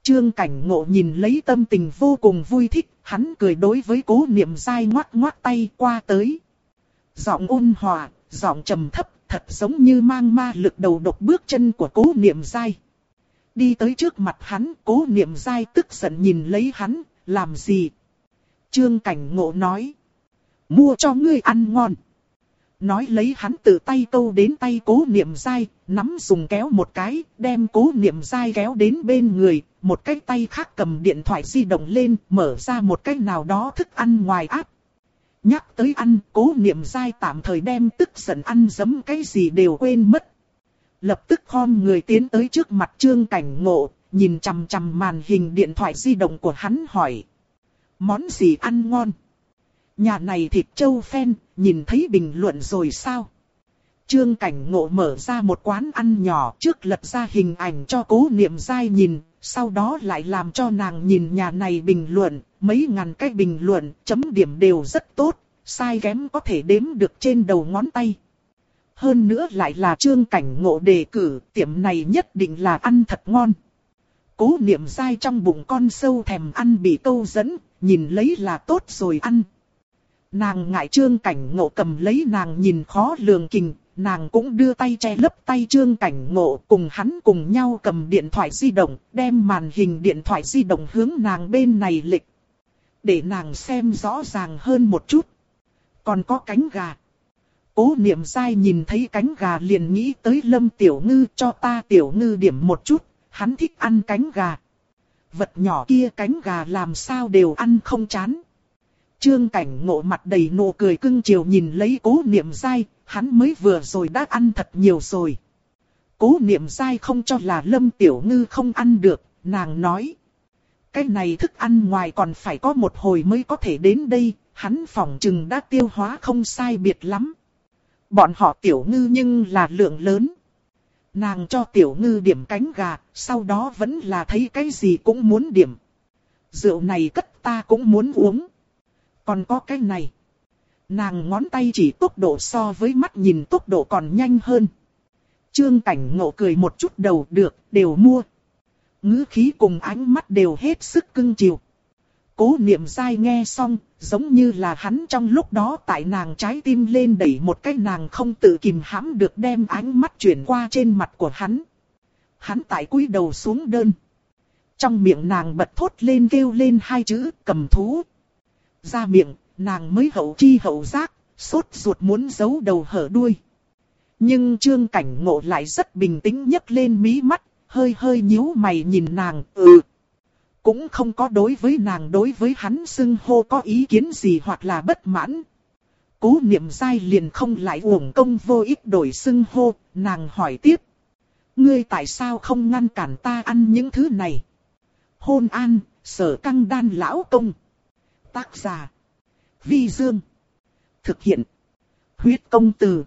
Trương cảnh ngộ nhìn lấy tâm tình vô cùng vui thích, hắn cười đối với cố niệm dai ngoát ngoát tay qua tới. Giọng ôn hòa, giọng trầm thấp, thật giống như mang ma lực đầu độc bước chân của cố niệm dai. Đi tới trước mặt hắn, cố niệm dai tức giận nhìn lấy hắn, làm gì? Trương cảnh ngộ nói. Mua cho ngươi ăn ngon. Nói lấy hắn từ tay câu đến tay cố niệm dai, nắm dùng kéo một cái, đem cố niệm dai kéo đến bên người, một cái tay khác cầm điện thoại di động lên, mở ra một cái nào đó thức ăn ngoài áp. Nhắc tới ăn, cố niệm dai tạm thời đem tức giận ăn dấm cái gì đều quên mất. Lập tức khom người tiến tới trước mặt trương cảnh ngộ, nhìn chằm chằm màn hình điện thoại di động của hắn hỏi. Món gì ăn ngon? Nhà này thịt châu phen, nhìn thấy bình luận rồi sao? Trương Cảnh Ngộ mở ra một quán ăn nhỏ trước lật ra hình ảnh cho cố niệm dai nhìn, sau đó lại làm cho nàng nhìn nhà này bình luận, mấy ngàn cái bình luận, chấm điểm đều rất tốt, sai kém có thể đếm được trên đầu ngón tay. Hơn nữa lại là Trương Cảnh Ngộ đề cử, tiệm này nhất định là ăn thật ngon. Cố niệm dai trong bụng con sâu thèm ăn bị câu dẫn, nhìn lấy là tốt rồi ăn. Nàng ngại trương cảnh ngộ cầm lấy nàng nhìn khó lường kình, nàng cũng đưa tay che lấp tay trương cảnh ngộ cùng hắn cùng nhau cầm điện thoại di động, đem màn hình điện thoại di động hướng nàng bên này lịch. Để nàng xem rõ ràng hơn một chút. Còn có cánh gà. Cố niệm sai nhìn thấy cánh gà liền nghĩ tới lâm tiểu ngư cho ta tiểu ngư điểm một chút, hắn thích ăn cánh gà. Vật nhỏ kia cánh gà làm sao đều ăn không chán. Trương cảnh ngộ mặt đầy nụ cười cưng chiều nhìn lấy cố niệm Sai, hắn mới vừa rồi đã ăn thật nhiều rồi. Cố niệm Sai không cho là lâm tiểu ngư không ăn được, nàng nói. Cái này thức ăn ngoài còn phải có một hồi mới có thể đến đây, hắn phỏng chừng đã tiêu hóa không sai biệt lắm. Bọn họ tiểu ngư nhưng là lượng lớn. Nàng cho tiểu ngư điểm cánh gà, sau đó vẫn là thấy cái gì cũng muốn điểm. Rượu này cất ta cũng muốn uống. Còn có cái này. Nàng ngón tay chỉ tốc độ so với mắt nhìn tốc độ còn nhanh hơn. Trương cảnh ngộ cười một chút đầu được, đều mua ngữ khí cùng ánh mắt đều hết sức cưng chiều. Cố niệm dai nghe xong, giống như là hắn trong lúc đó tại nàng trái tim lên đẩy một cái nàng không tự kìm hãm được đem ánh mắt chuyển qua trên mặt của hắn. Hắn tại cúi đầu xuống đơn. Trong miệng nàng bật thốt lên kêu lên hai chữ cầm thú. Ra miệng, nàng mới hậu chi hậu giác, sốt ruột muốn giấu đầu hở đuôi. Nhưng trương cảnh ngộ lại rất bình tĩnh nhấc lên mí mắt, hơi hơi nhíu mày nhìn nàng, ừ. Cũng không có đối với nàng đối với hắn xưng hô có ý kiến gì hoặc là bất mãn. Cố niệm dai liền không lại uổng công vô ích đổi xưng hô, nàng hỏi tiếp. Ngươi tại sao không ngăn cản ta ăn những thứ này? Hôn an, sở căng đan lão công. Tác giả. Vi Dương. Thực hiện. Huyết công từ.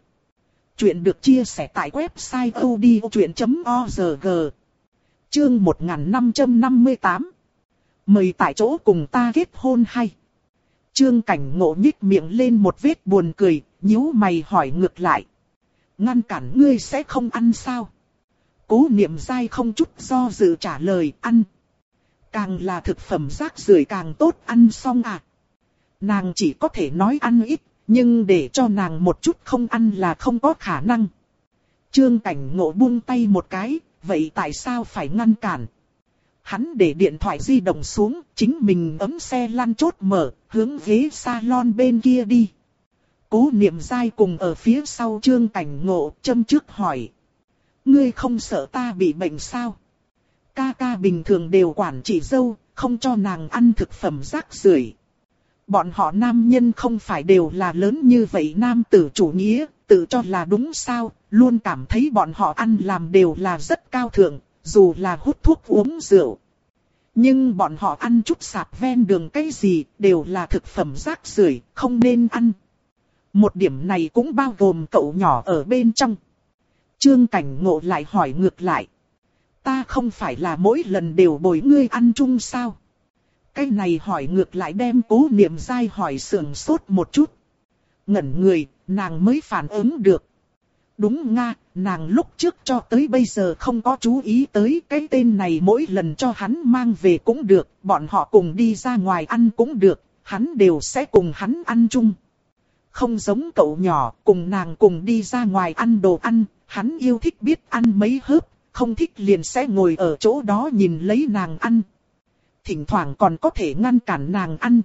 Chuyện được chia sẻ tại website odchuyện.org. Chương 1558. Mời tại chỗ cùng ta kết hôn hay. Trương cảnh ngộ nhích miệng lên một vết buồn cười, nhíu mày hỏi ngược lại. Ngăn cản ngươi sẽ không ăn sao? Cố niệm dai không chút do dự trả lời ăn. Càng là thực phẩm rác rưởi càng tốt ăn xong à. Nàng chỉ có thể nói ăn ít, nhưng để cho nàng một chút không ăn là không có khả năng. Trương cảnh ngộ buông tay một cái, vậy tại sao phải ngăn cản? Hắn để điện thoại di động xuống, chính mình ấm xe lăn chốt mở, hướng ghế salon bên kia đi. Cố niệm dai cùng ở phía sau trương cảnh ngộ, châm trước hỏi. Ngươi không sợ ta bị bệnh sao? Ca ca bình thường đều quản chị dâu, không cho nàng ăn thực phẩm rác rưởi. Bọn họ nam nhân không phải đều là lớn như vậy nam tử chủ nghĩa, tự cho là đúng sao, luôn cảm thấy bọn họ ăn làm đều là rất cao thượng, dù là hút thuốc uống rượu. Nhưng bọn họ ăn chút sạp ven đường cái gì đều là thực phẩm rác rưởi, không nên ăn. Một điểm này cũng bao gồm cậu nhỏ ở bên trong. Trương Cảnh Ngộ lại hỏi ngược lại. Ta không phải là mỗi lần đều bồi ngươi ăn chung sao? Cái này hỏi ngược lại đem cố niệm dai hỏi sườn sốt một chút. Ngẩn người, nàng mới phản ứng được. Đúng nga, nàng lúc trước cho tới bây giờ không có chú ý tới cái tên này mỗi lần cho hắn mang về cũng được, bọn họ cùng đi ra ngoài ăn cũng được, hắn đều sẽ cùng hắn ăn chung. Không giống cậu nhỏ, cùng nàng cùng đi ra ngoài ăn đồ ăn, hắn yêu thích biết ăn mấy hớp, không thích liền sẽ ngồi ở chỗ đó nhìn lấy nàng ăn. Thỉnh thoảng còn có thể ngăn cản nàng ăn.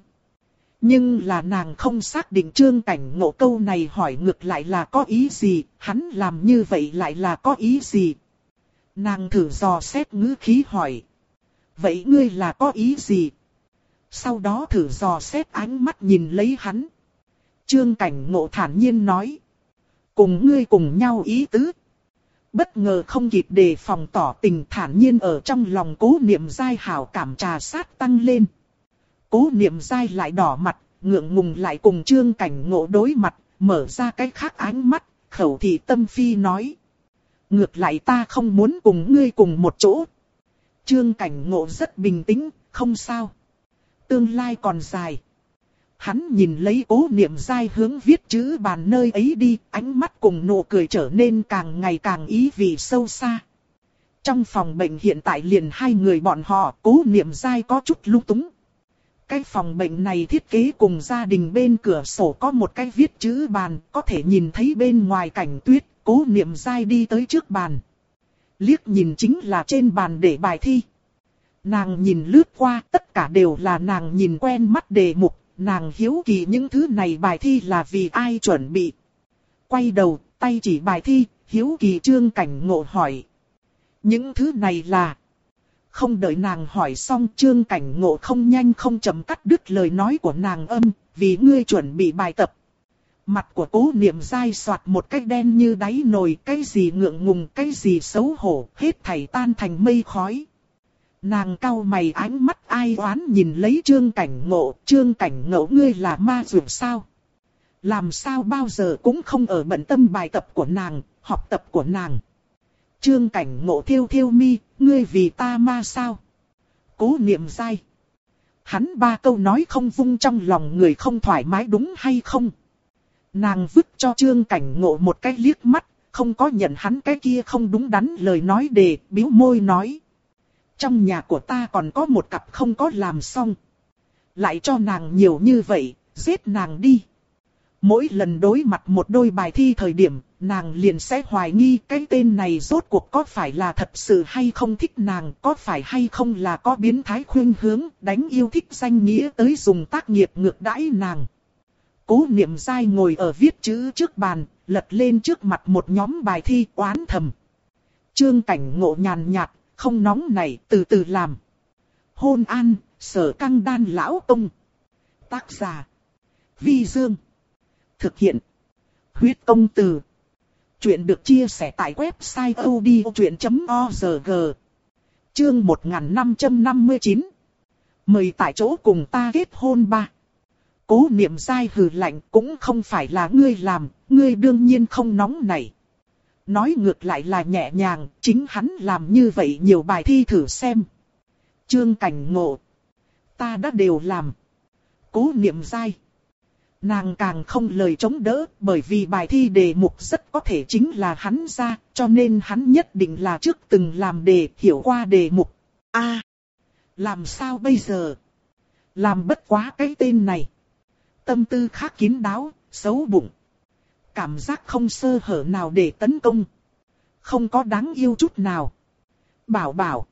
Nhưng là nàng không xác định trương cảnh ngộ câu này hỏi ngược lại là có ý gì, hắn làm như vậy lại là có ý gì. Nàng thử dò xét ngữ khí hỏi. Vậy ngươi là có ý gì? Sau đó thử dò xét ánh mắt nhìn lấy hắn. Trương cảnh ngộ thản nhiên nói. Cùng ngươi cùng nhau ý tứ. Bất ngờ không kịp đề phòng tỏ tình thản nhiên ở trong lòng cố niệm dai hảo cảm trà sát tăng lên. Cố niệm dai lại đỏ mặt, ngượng ngùng lại cùng trương cảnh ngộ đối mặt, mở ra cái khác ánh mắt, khẩu thị tâm phi nói. Ngược lại ta không muốn cùng ngươi cùng một chỗ. Trương cảnh ngộ rất bình tĩnh, không sao. Tương lai còn dài. Hắn nhìn lấy cố niệm dai hướng viết chữ bàn nơi ấy đi, ánh mắt cùng nụ cười trở nên càng ngày càng ý vị sâu xa. Trong phòng bệnh hiện tại liền hai người bọn họ, cố niệm dai có chút lung túng. Cái phòng bệnh này thiết kế cùng gia đình bên cửa sổ có một cái viết chữ bàn, có thể nhìn thấy bên ngoài cảnh tuyết, cố niệm dai đi tới trước bàn. Liếc nhìn chính là trên bàn để bài thi. Nàng nhìn lướt qua, tất cả đều là nàng nhìn quen mắt đề mục, nàng hiếu kỳ những thứ này bài thi là vì ai chuẩn bị. Quay đầu, tay chỉ bài thi, hiếu kỳ trương cảnh ngộ hỏi. Những thứ này là... Không đợi nàng hỏi xong trương cảnh ngộ không nhanh không chậm cắt đứt lời nói của nàng âm, vì ngươi chuẩn bị bài tập. Mặt của cố niệm dai soạt một cái đen như đáy nồi, cái gì ngượng ngùng, cái gì xấu hổ, hết thảy tan thành mây khói. Nàng cau mày ánh mắt ai oán nhìn lấy trương cảnh ngộ, trương cảnh ngộ ngươi là ma dược sao? Làm sao bao giờ cũng không ở bận tâm bài tập của nàng, học tập của nàng. Trương cảnh ngộ thiêu thiêu mi, ngươi vì ta ma sao? Cố niệm dai. Hắn ba câu nói không vung trong lòng người không thoải mái đúng hay không? Nàng vứt cho trương cảnh ngộ một cái liếc mắt, không có nhận hắn cái kia không đúng đắn lời nói đề, biếu môi nói. Trong nhà của ta còn có một cặp không có làm xong. Lại cho nàng nhiều như vậy, giết nàng đi. Mỗi lần đối mặt một đôi bài thi thời điểm, nàng liền sẽ hoài nghi cái tên này rốt cuộc có phải là thật sự hay không thích nàng, có phải hay không là có biến thái khuyên hướng, đánh yêu thích danh nghĩa tới dùng tác nghiệp ngược đãi nàng. Cố niệm dai ngồi ở viết chữ trước bàn, lật lên trước mặt một nhóm bài thi oán thầm. Trương cảnh ngộ nhàn nhạt, không nóng này, từ từ làm. Hôn an, sở căng đan lão ông. Tác giả. Vi Dương. Thực hiện. Huyết công từ. Chuyện được chia sẻ tại website odchuyện.org. Chương 1559. Mời tại chỗ cùng ta kết hôn ba. Cố niệm dai hừ lạnh cũng không phải là ngươi làm, ngươi đương nhiên không nóng này. Nói ngược lại là nhẹ nhàng, chính hắn làm như vậy nhiều bài thi thử xem. Trương cảnh ngộ. Ta đã đều làm. Cố niệm dai. Nàng càng không lời chống đỡ, bởi vì bài thi đề mục rất có thể chính là hắn ra, cho nên hắn nhất định là trước từng làm đề, hiểu qua đề mục. a làm sao bây giờ? Làm bất quá cái tên này. Tâm tư khác kín đáo, xấu bụng. Cảm giác không sơ hở nào để tấn công. Không có đáng yêu chút nào. Bảo bảo.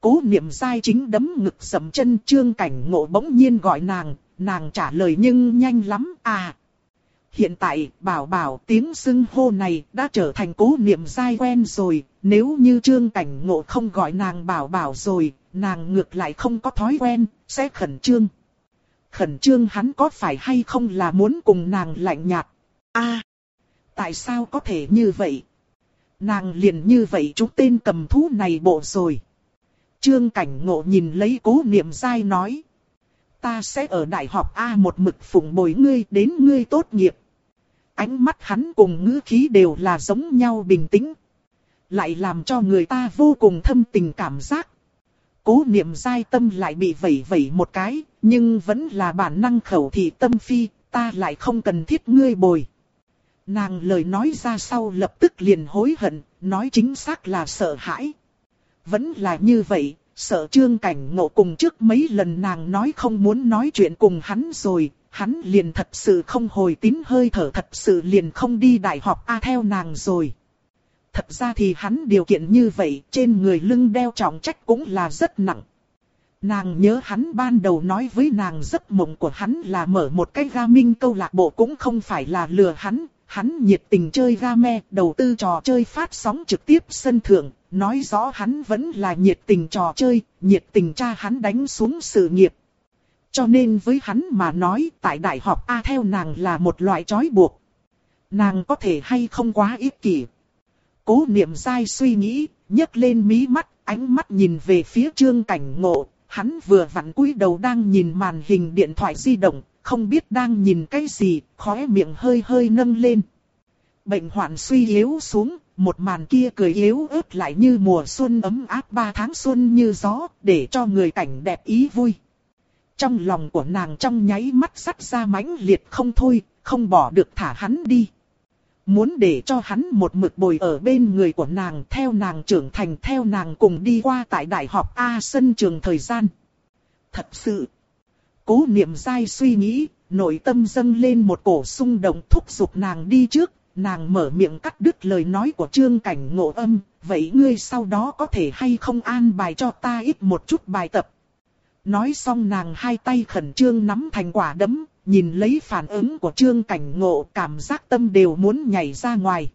Cố niệm sai chính đấm ngực sầm chân trương cảnh ngộ bỗng nhiên gọi nàng, nàng trả lời nhưng nhanh lắm à. Hiện tại, bảo bảo tiếng xưng hô này đã trở thành cố niệm dai quen rồi, nếu như trương cảnh ngộ không gọi nàng bảo bảo rồi, nàng ngược lại không có thói quen, sẽ khẩn trương. Khẩn trương hắn có phải hay không là muốn cùng nàng lạnh nhạt? A tại sao có thể như vậy? Nàng liền như vậy chúng tên cầm thú này bộ rồi. Trương cảnh ngộ nhìn lấy cố niệm dai nói ta sẽ ở đại học A một mực phụng bồi ngươi đến ngươi tốt nghiệp. Ánh mắt hắn cùng ngữ khí đều là giống nhau bình tĩnh. Lại làm cho người ta vô cùng thâm tình cảm giác. Cố niệm dai tâm lại bị vẩy vẩy một cái, nhưng vẫn là bản năng khẩu thị tâm phi, ta lại không cần thiết ngươi bồi. Nàng lời nói ra sau lập tức liền hối hận, nói chính xác là sợ hãi. Vẫn là như vậy, sợ trương cảnh ngộ cùng trước mấy lần nàng nói không muốn nói chuyện cùng hắn rồi, hắn liền thật sự không hồi tín hơi thở thật sự liền không đi đại học A theo nàng rồi. Thật ra thì hắn điều kiện như vậy trên người lưng đeo trọng trách cũng là rất nặng. Nàng nhớ hắn ban đầu nói với nàng giấc mộng của hắn là mở một cái ga minh câu lạc bộ cũng không phải là lừa hắn, hắn nhiệt tình chơi game, đầu tư trò chơi phát sóng trực tiếp sân thượng, nói rõ hắn vẫn là nhiệt tình trò chơi, nhiệt tình cha hắn đánh xuống sự nghiệp. Cho nên với hắn mà nói tại đại học A theo nàng là một loại trói buộc. Nàng có thể hay không quá ích kỷ. Cố niệm dai suy nghĩ, nhấc lên mí mắt, ánh mắt nhìn về phía trương cảnh ngộ. Hắn vừa vặn cúi đầu đang nhìn màn hình điện thoại di động, không biết đang nhìn cái gì, khóe miệng hơi hơi nâng lên. Bệnh hoạn suy yếu xuống, một màn kia cười yếu ớt lại như mùa xuân ấm áp ba tháng xuân như gió, để cho người cảnh đẹp ý vui. Trong lòng của nàng trong nháy mắt sắt ra mãnh liệt không thôi, không bỏ được thả hắn đi. Muốn để cho hắn một mực bồi ở bên người của nàng theo nàng trưởng thành theo nàng cùng đi qua tại đại học A sân trường thời gian. Thật sự, cố niệm dai suy nghĩ, nội tâm dâng lên một cổ xung động thúc giục nàng đi trước, nàng mở miệng cắt đứt lời nói của trương cảnh ngộ âm, vậy ngươi sau đó có thể hay không an bài cho ta ít một chút bài tập. Nói xong nàng hai tay khẩn trương nắm thành quả đấm, nhìn lấy phản ứng của trương cảnh ngộ cảm giác tâm đều muốn nhảy ra ngoài.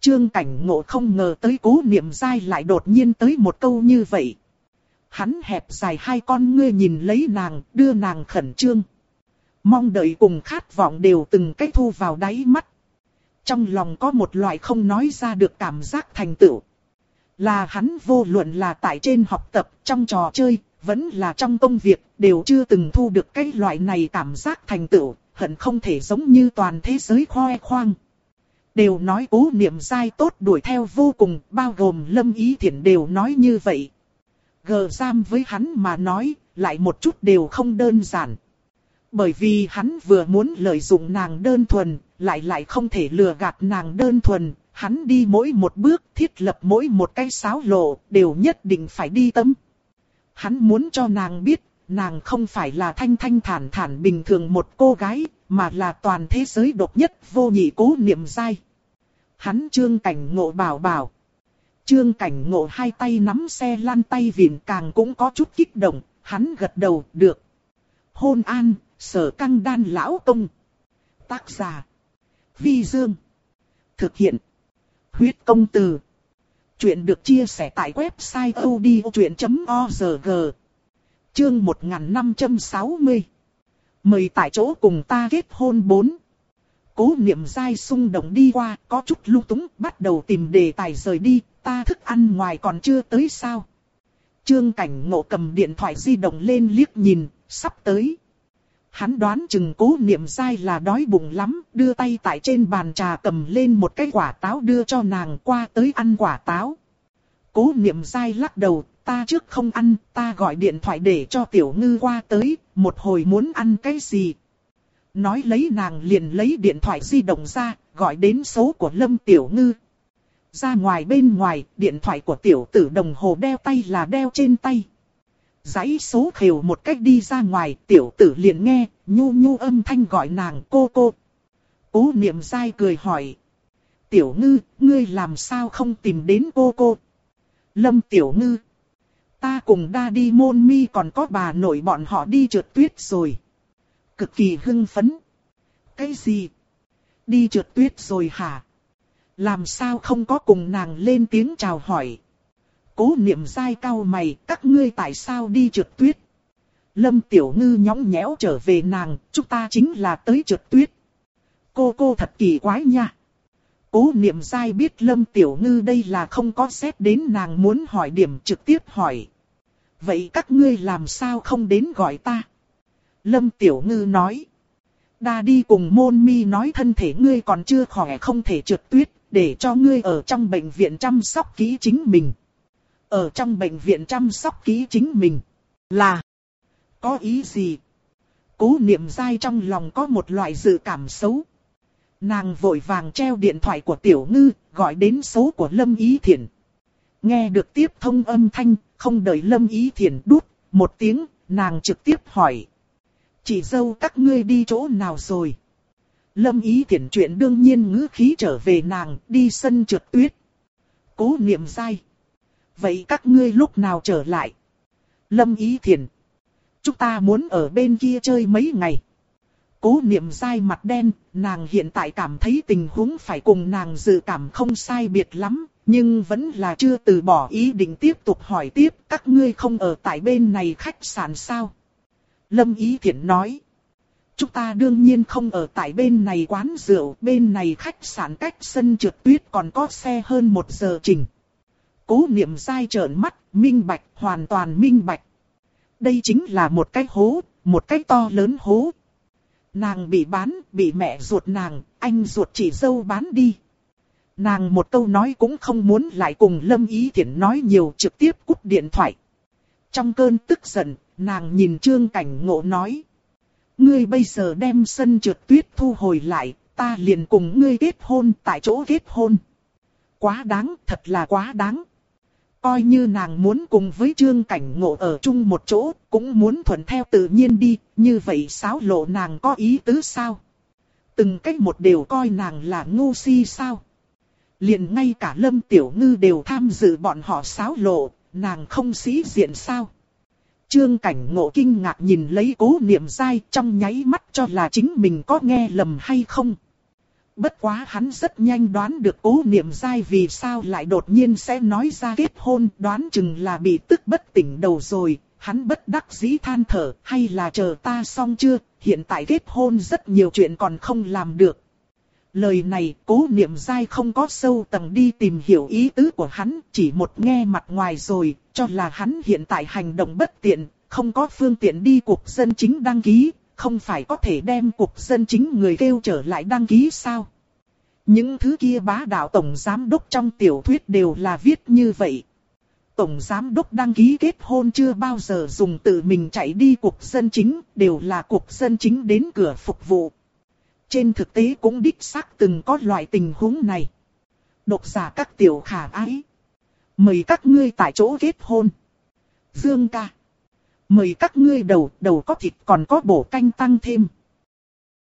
Trương cảnh ngộ không ngờ tới cố niệm dai lại đột nhiên tới một câu như vậy. Hắn hẹp dài hai con ngươi nhìn lấy nàng, đưa nàng khẩn trương. Mong đợi cùng khát vọng đều từng cái thu vào đáy mắt. Trong lòng có một loại không nói ra được cảm giác thành tựu. Là hắn vô luận là tại trên học tập, trong trò chơi, vẫn là trong công việc, đều chưa từng thu được cái loại này cảm giác thành tựu, hận không thể giống như toàn thế giới khoe khoang. Đều nói cố niệm sai tốt đuổi theo vô cùng, bao gồm lâm ý thiện đều nói như vậy. Gờ giam với hắn mà nói, lại một chút đều không đơn giản. Bởi vì hắn vừa muốn lợi dụng nàng đơn thuần, lại lại không thể lừa gạt nàng đơn thuần, hắn đi mỗi một bước thiết lập mỗi một cái sáo lộ, đều nhất định phải đi tâm. Hắn muốn cho nàng biết, nàng không phải là thanh thanh thản thản bình thường một cô gái, mà là toàn thế giới độc nhất vô nhị cố niệm dai. Hắn trương cảnh ngộ bảo bảo. Trương cảnh ngộ hai tay nắm xe lăn tay vịn càng cũng có chút kích động, hắn gật đầu, được. Hôn an, sở căng đan lão công. Tác giả. Vi Dương. Thực hiện. Huyết công từ. Chuyện được chia sẻ tại website odchuyện.org Chương 1560 Mời tại chỗ cùng ta kết hôn 4 Cố niệm dai sung động đi qua, có chút lung túng, bắt đầu tìm đề tài rời đi, ta thức ăn ngoài còn chưa tới sao. Trương cảnh ngộ cầm điện thoại di động lên liếc nhìn, sắp tới. Hắn đoán chừng cố niệm dai là đói bụng lắm, đưa tay tại trên bàn trà cầm lên một cái quả táo đưa cho nàng qua tới ăn quả táo. Cố niệm dai lắc đầu, ta trước không ăn, ta gọi điện thoại để cho tiểu ngư qua tới, một hồi muốn ăn cái gì. Nói lấy nàng liền lấy điện thoại di động ra, gọi đến số của Lâm Tiểu Ngư. Ra ngoài bên ngoài, điện thoại của tiểu tử đồng hồ đeo tay là đeo trên tay. Giấy số khều một cách đi ra ngoài, tiểu tử liền nghe, nhu nhu âm thanh gọi nàng cô cô. Cố niệm dai cười hỏi. Tiểu ngư, ngươi làm sao không tìm đến cô cô? Lâm tiểu ngư. Ta cùng đa đi môn mi còn có bà nội bọn họ đi trượt tuyết rồi. Cực kỳ hưng phấn. Cái gì? Đi trượt tuyết rồi hả? Làm sao không có cùng nàng lên tiếng chào hỏi? Cố niệm dai cao mày, các ngươi tại sao đi trượt tuyết? Lâm Tiểu Ngư nhõng nhẽo trở về nàng, chúng ta chính là tới trượt tuyết. Cô cô thật kỳ quái nha. Cố niệm dai biết Lâm Tiểu Ngư đây là không có xét đến nàng muốn hỏi điểm trực tiếp hỏi. Vậy các ngươi làm sao không đến gọi ta? Lâm Tiểu Ngư nói. Đa đi cùng môn mi nói thân thể ngươi còn chưa khỏe không thể trượt tuyết, để cho ngươi ở trong bệnh viện chăm sóc kỹ chính mình ở trong bệnh viện chăm sóc kỹ chính mình. Là, có ý gì? Cố niệm dai trong lòng có một loại dự cảm xấu. Nàng vội vàng treo điện thoại của tiểu ngư, gọi đến số của Lâm Ý Thiển. Nghe được tiếp thông âm thanh, không đợi Lâm Ý Thiển đút, một tiếng, nàng trực tiếp hỏi. Chị dâu các ngươi đi chỗ nào rồi? Lâm Ý Thiển chuyện đương nhiên ngữ khí trở về nàng, đi sân trượt tuyết. Cố niệm sai. Vậy các ngươi lúc nào trở lại? Lâm Ý Thiển. Chúng ta muốn ở bên kia chơi mấy ngày. Cố niệm sai mặt đen, nàng hiện tại cảm thấy tình huống phải cùng nàng dự cảm không sai biệt lắm, nhưng vẫn là chưa từ bỏ ý định tiếp tục hỏi tiếp các ngươi không ở tại bên này khách sạn sao. Lâm Ý Thiển nói. Chúng ta đương nhiên không ở tại bên này quán rượu, bên này khách sạn cách sân trượt tuyết còn có xe hơn một giờ trình. Cố niệm dai trợn mắt, minh bạch, hoàn toàn minh bạch. Đây chính là một cái hố, một cái to lớn hố. Nàng bị bán, bị mẹ ruột nàng, anh ruột chỉ dâu bán đi. Nàng một câu nói cũng không muốn lại cùng Lâm Ý Thiển nói nhiều trực tiếp cúp điện thoại. Trong cơn tức giận, nàng nhìn Trương Cảnh Ngộ nói. Ngươi bây giờ đem sân trượt tuyết thu hồi lại, ta liền cùng ngươi kết hôn tại chỗ kết hôn. Quá đáng, thật là quá đáng. Coi như nàng muốn cùng với Trương Cảnh Ngộ ở chung một chỗ, cũng muốn thuận theo tự nhiên đi, như vậy sáo lộ nàng có ý tứ sao? Từng cách một đều coi nàng là ngu si sao? liền ngay cả Lâm Tiểu Ngư đều tham dự bọn họ sáo lộ, nàng không sĩ diện sao? Trương Cảnh Ngộ kinh ngạc nhìn lấy cố niệm dai trong nháy mắt cho là chính mình có nghe lầm hay không. Bất quá hắn rất nhanh đoán được cố niệm dai vì sao lại đột nhiên sẽ nói ra kết hôn đoán chừng là bị tức bất tỉnh đầu rồi. Hắn bất đắc dĩ than thở hay là chờ ta xong chưa, hiện tại kết hôn rất nhiều chuyện còn không làm được. Lời này cố niệm dai không có sâu tầng đi tìm hiểu ý tứ của hắn, chỉ một nghe mặt ngoài rồi, cho là hắn hiện tại hành động bất tiện, không có phương tiện đi cuộc dân chính đăng ký, không phải có thể đem cuộc dân chính người kêu trở lại đăng ký sao? Những thứ kia bá đạo tổng giám đốc trong tiểu thuyết đều là viết như vậy. Tổng giám đốc đăng ký kết hôn chưa bao giờ dùng tự mình chạy đi cuộc dân chính, đều là cuộc dân chính đến cửa phục vụ. Trên thực tế cũng đích xác từng có loại tình huống này. Độc giả các tiểu khả ái. Mời các ngươi tại chỗ kết hôn. Dương ca. Mời các ngươi đầu, đầu có thịt còn có bổ canh tăng thêm.